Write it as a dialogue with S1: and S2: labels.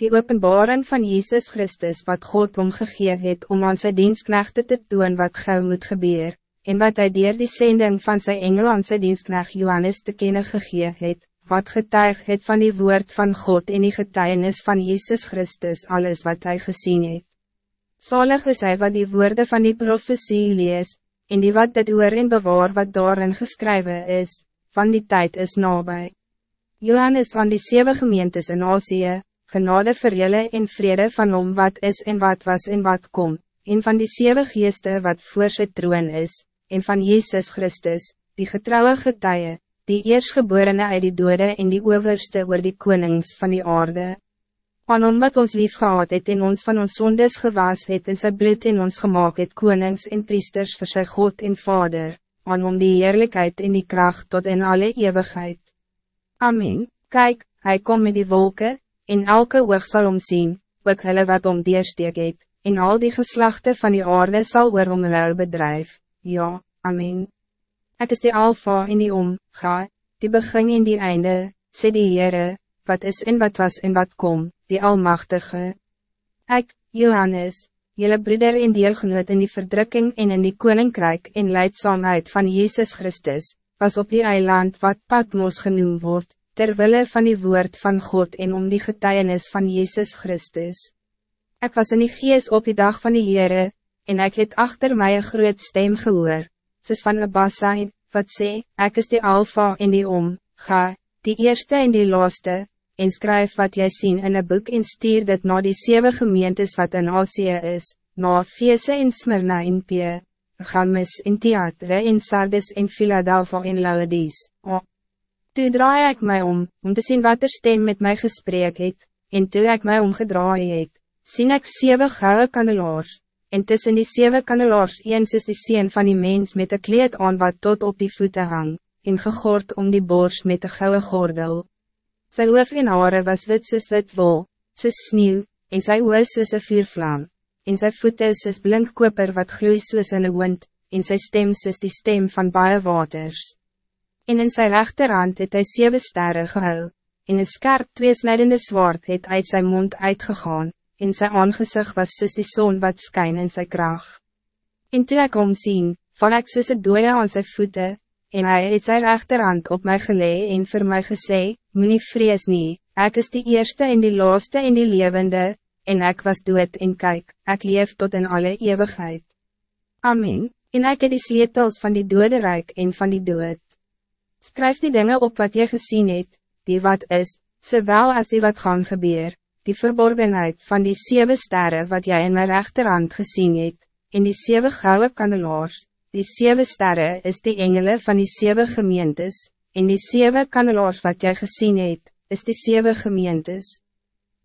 S1: die openbaring van Jezus Christus wat God omgegee het om aan sy dienstknechte te doen wat gauw moet gebeuren, en wat hij dier die sending van sy engel aan sy dienstknecht Johannes te kennen gegee het, wat getuig het van die woord van God en die getuigenis van Jezus Christus alles wat hij gezien het. Zalig is hij wat die woorden van die profetie lees, en die wat dit oor en bewaar wat daarin geschreven is, van die tijd is nabij. Johannes van die zeven gemeentes in Azië, genade vir julle en vrede van om wat is en wat was en wat kom, en van die zeven geeste wat voor sy troon is, en van Jezus Christus, die getrouwe getuie, die eerstgeborene uit die dode en die overste oor die konings van die aarde. Aan hom wat ons lief gehad het en ons van ons sondes gewaas het en sy bloed in ons gemaakt het konings en priesters voor sy God en Vader, aan hom die heerlijkheid en die kracht tot in alle eeuwigheid. Amen, kijk, hij komt met die wolken, en elke oog sal om zien, ook hulle wat om deersteek het, en al die geslachten van die aarde sal oor om hulle bedrijf, ja, amen. Ik is die alfa en die om, ga, die begin en die einde, sê die Heere, wat is en wat was en wat kom, die Almachtige. Ik, Johannes, jelle broeder en deelgenoot in die verdrukking en in die koninkrijk en leidzaamheid van Jezus Christus, was op die eiland wat Patmos genoemd wordt, terwille van die woord van God en om die getuienis van Jezus Christus. Ik was in die gees op die dag van die Heere, en ik het achter mij een groot stem gehoor, soos van een bassain, wat sê, ek is die alfa en die om, ga, die eerste en die laaste, en skryf wat jy sien in een boek en stuur dit na die zeven gemeentes wat in Asie is, na Fese en Smyrna en P, Gamis en Theatre en Sardis en Philadelphia en Laodies. Oh. Toe draai ik mij om, om te zien wat er stem met mij gesprek het, en toe ik mij omgedraai het, sien ik zeven gouden kandelaars, en tussen die zeven kandelaars een soos die sien van die mens met een kleed aan wat tot op die voeten hang, en gegord om die borst met een gouden gordel. Sy hoof en hare was wit soos wit wol, soos sneeuw, en sy oor soos een vuurvlam, en sy voete soos blink koper wat gloei soos in een wind, en sy stem soos die stem van baie waters. En in sy rechterhand het hy zeven sterren gehou, en een skerp tweesnijdende zwaard het uit zijn mond uitgegaan, en zijn aangezicht was soos die zon wat skyn in sy kracht. En toe ek omsien, val ek soos het dooie aan sy voete, en hij het sy rechterhand op mij gelee en vir my gesê, moet nie vrees nie, ek is die eerste en die laaste en die levende, en ik was dood en kijk, ik leef tot in alle eeuwigheid. Amen, en ik het die sleutels van die dode rijk en van die dood. Skryf die dingen op wat je gezien hebt, die wat is, zowel als die wat gaan gebeur, die verborgenheid van die zeven sterren wat jij in mijn rechterhand gezien hebt, in die zeven gouden kandelaars, die zeven sterren is de engelen van die zeven gemeentes, in die zeven kandelaars wat jij gezien hebt, is die zeven gemeentes.